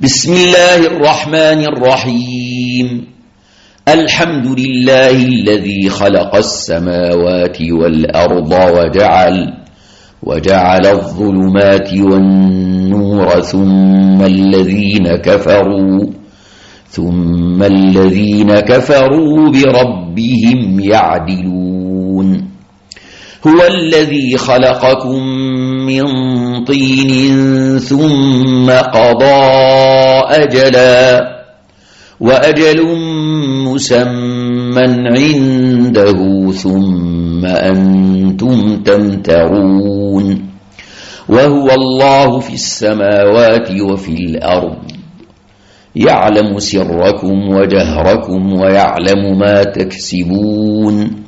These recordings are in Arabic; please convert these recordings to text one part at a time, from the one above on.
بسم الله الرحمن الرحيم. الحمد لله الذي خلق السماوات والأرض وجعل وجعل الظلمات والنور ثم الذين كفروا ثم الذين كفروا بربهم يعدلون. هو الذي خلقكم من طين ثم قضى أجلا وأجل مسمى عنده ثم أنتم تمترون وهو الله في السماوات وفي الأرض يعلم سركم وجهركم ويعلم ما تكسبون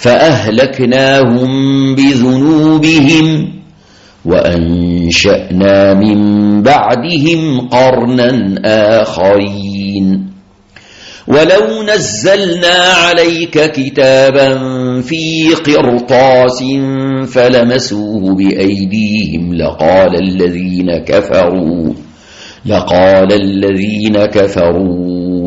فأهلكناهم بذنوبهم وأنشأنا من بعدهم قرنا آخرين. ولو نزلنا عليك كتابا في قرطاس فلمسوه بأيديهم لقال الذين كفروا لقال الذين كفروا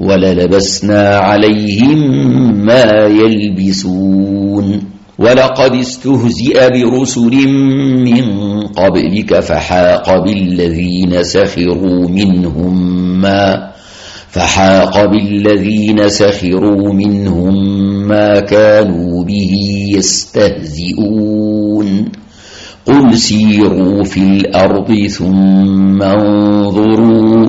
وللبسنا عليهم ما يلبسون. ولقد استهزئ برسل من قبلك فحاق بالذين سخروا منهم ما فحاق بالذين سخروا منهم ما كانوا به يستهزئون. قل سيروا في الأرض ثم انظروا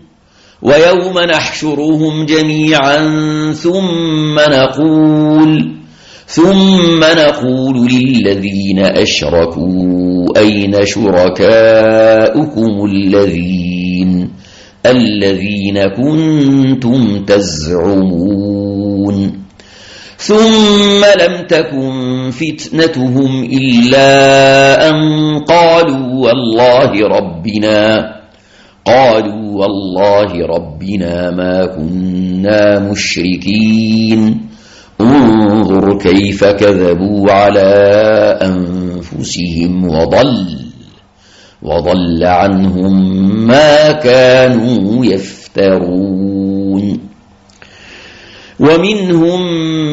ويوم نحشرهم جميعا ثم نقول ثم نقول للذين أشركوا أين شركاؤكم الذين الذين كنتم تزعمون. ثم لم تكن فتنتهم إلا أن قالوا والله ربنا قالوا والله ربنا ما كنا مشركين. انظر كيف كذبوا على أنفسهم وضل وضل عنهم ما كانوا يفترون. ومنهم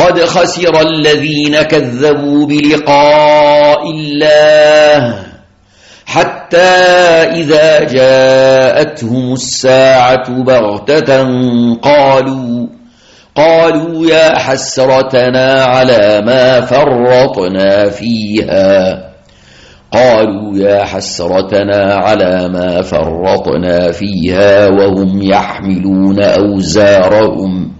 قد خسر الذين كذبوا بلقاء الله حتى إذا جاءتهم الساعة بغتة قالوا قالوا يا حسرتنا على ما فرطنا فيها. قالوا يا حسرتنا على ما فرطنا فيها وهم يحملون أوزارهم.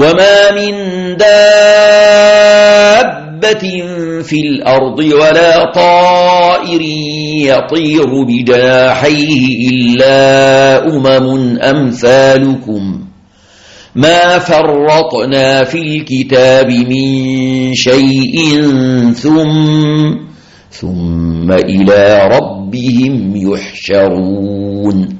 وما من دابة في الأرض ولا طائر يطير بجاحيه إلا أمم أمثالكم ما فرطنا في الكتاب من شيء ثم ثم إلى ربهم يحشرون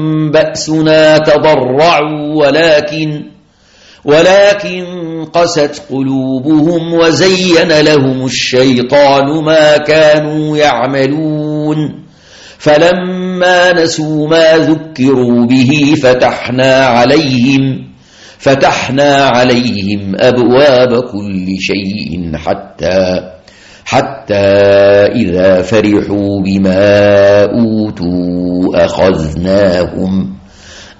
بأسنا تضرعوا ولكن ولكن قست قلوبهم وزين لهم الشيطان ما كانوا يعملون فلما نسوا ما ذكروا به فتحنا عليهم فتحنا عليهم أبواب كل شيء حتى حتى إذا فرحوا بما أوتوا أخذناهم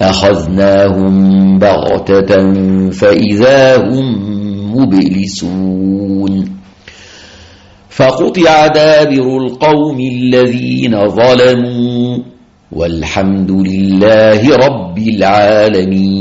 أخذناهم بغتة فإذا هم مبلسون. فقطع دابر القوم الذين ظلموا والحمد لله رب العالمين.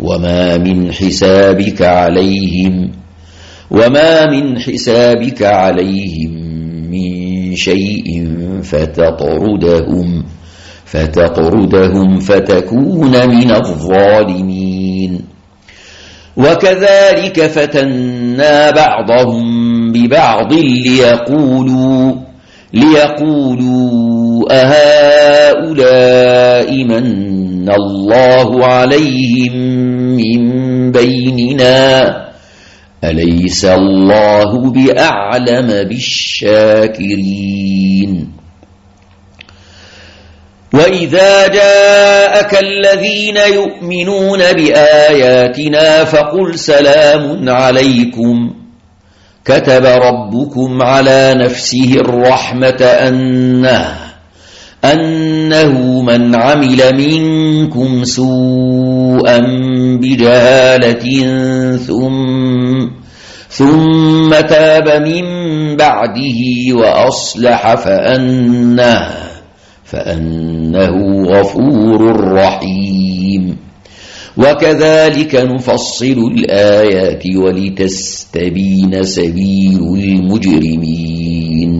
وما من حسابك عليهم وما من حسابك عليهم من شيء فتطردهم فتطردهم فتكون من الظالمين وكذلك فتنا بعضهم ببعض ليقولوا ليقولوا أهؤلاء من الله عليهم من بيننا أليس الله بأعلم بالشاكرين وإذا جاءك الذين يؤمنون بآياتنا فقل سلام عليكم كتب ربكم على نفسه الرحمة أنه أنه من عمل منكم سوءا بجهالة ثم ثم تاب من بعده وأصلح فأنه فأنه غفور رحيم. وكذلك نفصل الآيات ولتستبين سبيل المجرمين.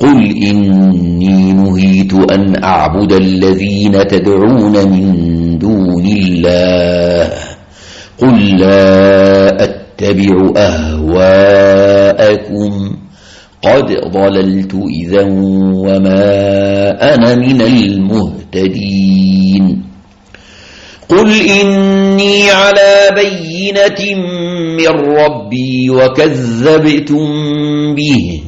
قل إني نهيت أن أعبد الذين تدعون من دون الله. قل لا أتبع أهواءكم. قد ضللت إذا وما أنا من المهتدين. قل إني على بينة من ربي وكذبتم به.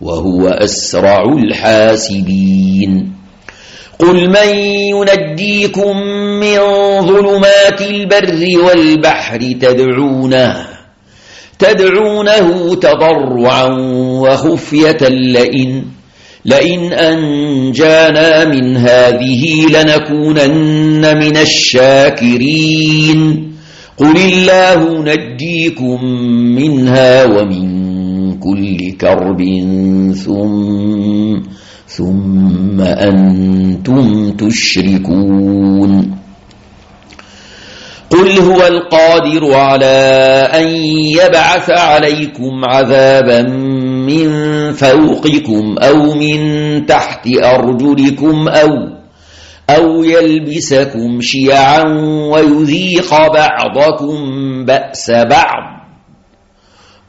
وهو أسرع الحاسبين. قل من ينجيكم من ظلمات البر والبحر تدعونه تدعونه تضرعا وخفية لئن لئن أنجانا من هذه لنكونن من الشاكرين. قل الله نجيكم منها ومن كل كرب ثم ثم أنتم تشركون قل هو القادر على أن يبعث عليكم عذابا من فوقكم أو من تحت أرجلكم أو أو يلبسكم شيعا ويذيق بعضكم بأس بعض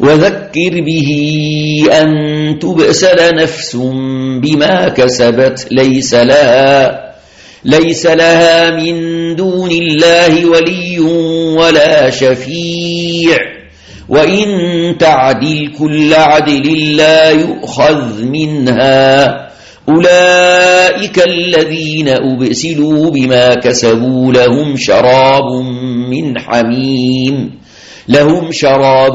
وذكر به أن تبسل نفس بما كسبت ليس لها ليس لها من دون الله ولي ولا شفيع. وإن تعدل كل عدل لا يؤخذ منها. أولئك الذين أبسلوا بما كسبوا لهم شراب من حميم لهم شراب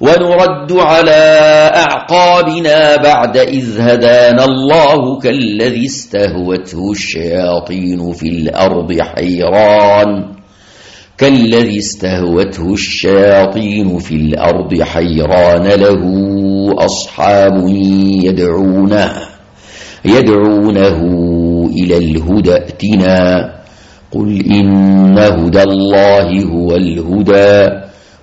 ونرد على أعقابنا بعد إذ هدانا الله كالذي استهوته الشياطين في الأرض حيران. كالذي استهوته الشياطين في الأرض حيران له أصحاب يدعونه يدعونه إلى الهدى ائتنا. قل إن هدى الله هو الهدى.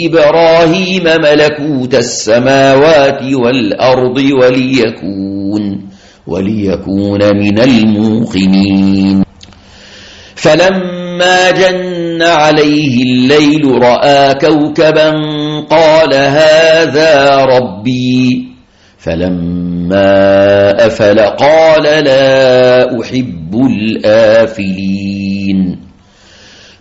إبراهيم ملكوت السماوات والأرض وليكون وليكون من الموقنين. فلما جن عليه الليل رأى كوكبا قال هذا ربي. فلما أفل قال لا أحب الآفلين.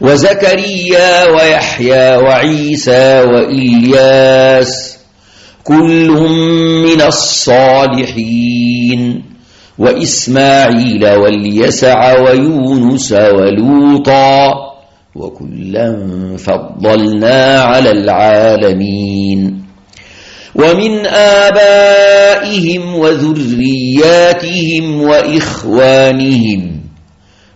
وزكريا ويحيى وعيسى وإلياس كل من الصالحين وإسماعيل واليسع ويونس ولوطا وكلا فضلنا على العالمين ومن آبائهم وذرياتهم وإخوانهم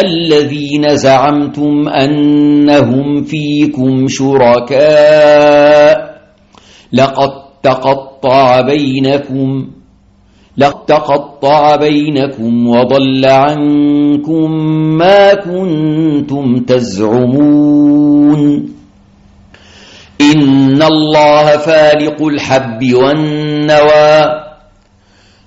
الذين زعمتم أنهم فيكم شركاء لقد تقطع بينكم لتقطع بينكم وضل عنكم ما كنتم تزعمون. إن الله فالق الحب والنوى.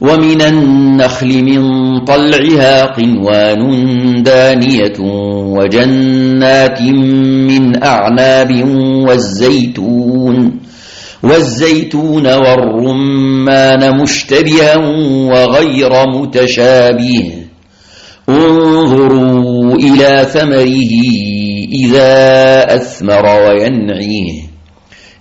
ومن النخل من طلعها قنوان دانية وجنات من أعناب والزيتون والزيتون والرمان مشتبها وغير متشابه انظروا إلى ثمره إذا أثمر وينعيه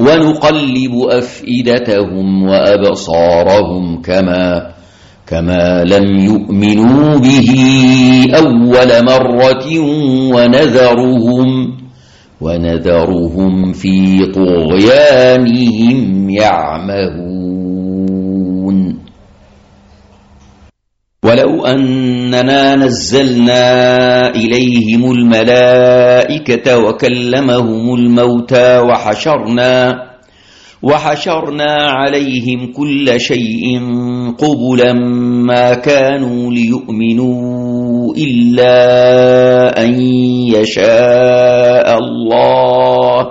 ونقلب أفئدتهم وأبصارهم كما كما لم يؤمنوا به أول مرة ونذرهم ونذرهم في طغيانهم يعمهون. ولو أننا نزلنا إليهم الملائكة وكلمهم الموتى وحشرنا وحشرنا عليهم كل شيء قبلا ما كانوا ليؤمنوا إلا أن يشاء الله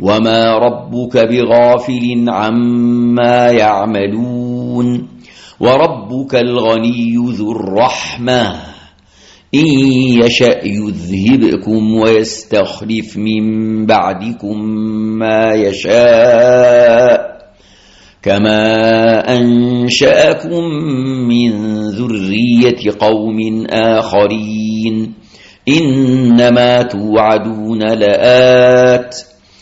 وما ربك بغافل عما يعملون وربك الغني ذو الرحمه إن يشأ يذهبكم ويستخلف من بعدكم ما يشاء كما أنشأكم من ذرية قوم آخرين إنما توعدون لآت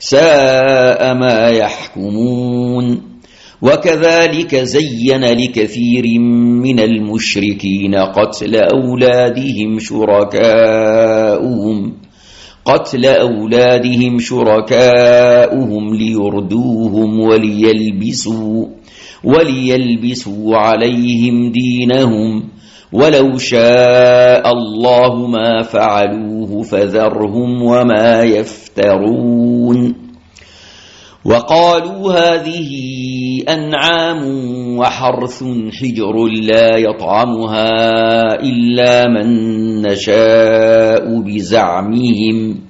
ساء ما يحكمون. وكذلك زين لكثير من المشركين قتل أولادهم شركاؤهم قتل أولادهم شركاؤهم ليردوهم وليلبسوا وليلبسوا عليهم دينهم ولو شاء الله ما فعلوه فذرهم وما يفترون. وقالوا هذه أنعام وحرث حجر لا يطعمها إلا من نشاء بزعمهم.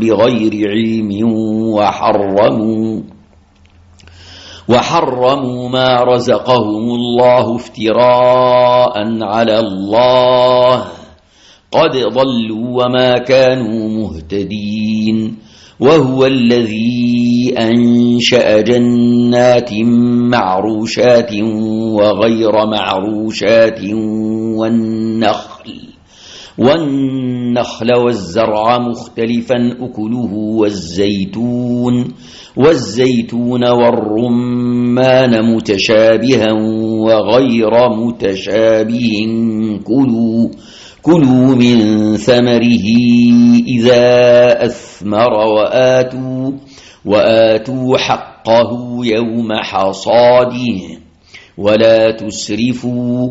بغير علم وحرموا وحرموا ما رزقهم الله افتراء على الله. قد ضلوا وما كانوا مهتدين. وهو الذي أنشأ جنات معروشات وغير معروشات والنخل والنخل والزرع مختلفا أكله والزيتون والزيتون والرمان متشابها وغير متشابه كلوا كلوا من ثمره إذا أثمر وآتوا وآتوا حقه يوم حصاده ولا تسرفوا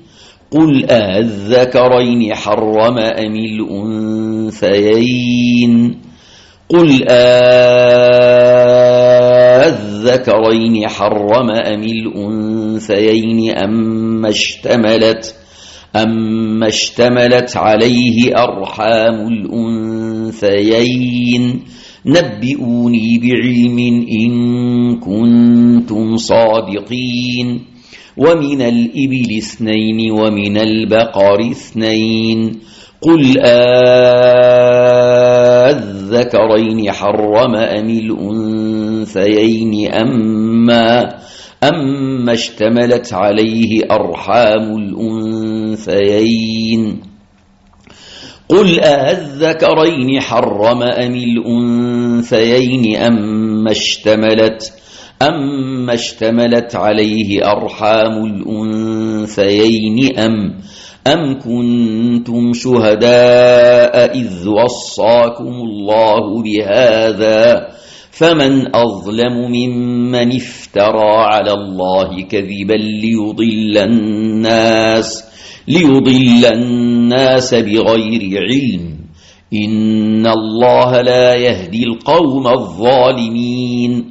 قل أذكرين حرم أم الأنثيين؟ قل أذكرين حرم أم الأنثيين؟ أم اشتملت أم اشتملت عليه أرحام الأنثيين؟ نبئوني بعلم إن كنتم صادقين. ومن الإبل اثنين ومن البقر اثنين. قل أذكرين حرم أم الأنثيين أما أما اشتملت عليه أرحام الأنثيين. قل أذكرين حرم أم الأنثيين أما اشتملت أما اشتملت عليه أرحام الأنثيين أم أم كنتم شهداء إذ وصاكم الله بهذا فمن أظلم ممن افترى على الله كذبا ليضل الناس ليضل الناس بغير علم إن الله لا يهدي القوم الظالمين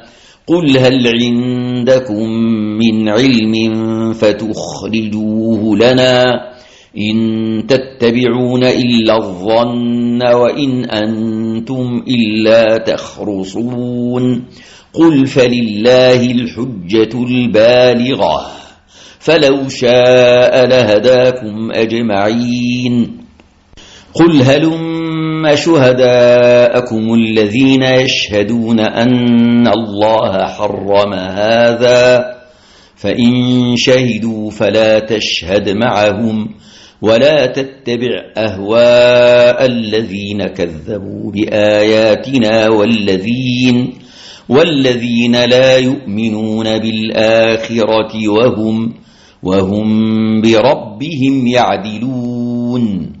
قل هل عندكم من علم فتخرجوه لنا إن تتبعون إلا الظن وإن أنتم إلا تخرصون قل فلله الحجة البالغة فلو شاء لهداكم أجمعين قل هلم شهداءكم الذين يشهدون أن الله حرم هذا فإن شهدوا فلا تشهد معهم ولا تتبع أهواء الذين كذبوا بآياتنا والذين والذين لا يؤمنون بالآخرة وهم وهم بربهم يعدلون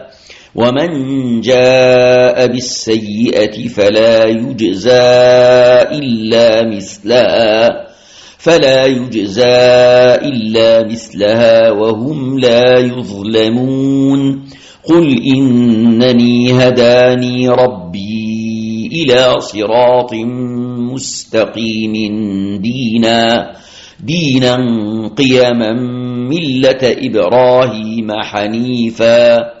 ومن جاء بالسيئة فلا يجزى إلا مثلها فلا يجزى إلا مثلها وهم لا يظلمون قل إنني هداني ربي إلى صراط مستقيم دينا دينا قيما ملة إبراهيم حنيفاً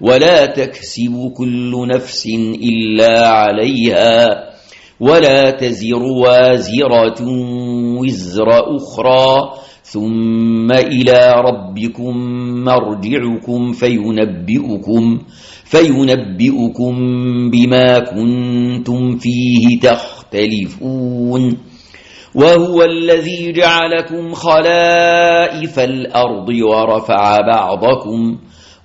ولا تكسب كل نفس إلا عليها ولا تزر وازرة وزر أخرى ثم إلى ربكم مرجعكم فينبئكم فينبئكم بما كنتم فيه تختلفون وهو الذي جعلكم خلائف الأرض ورفع بعضكم